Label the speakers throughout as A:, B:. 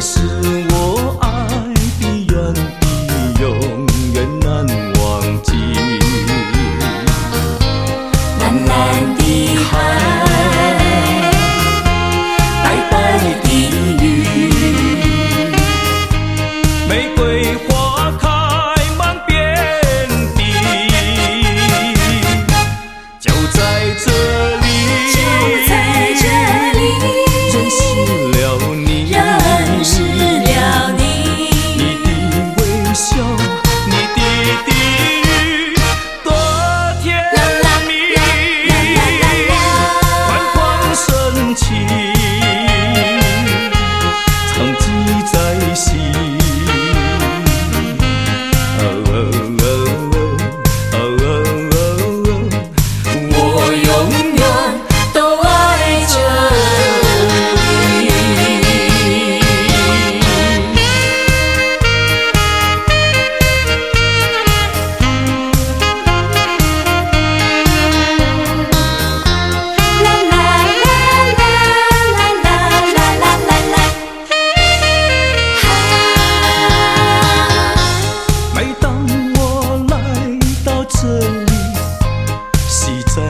A: 是我。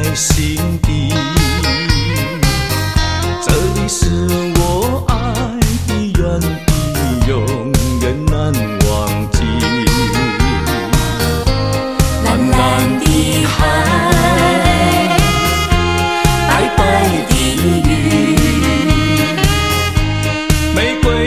A: 在心底。这里是我爱的原地，永远难忘记。蓝蓝的海，白白的云，玫瑰。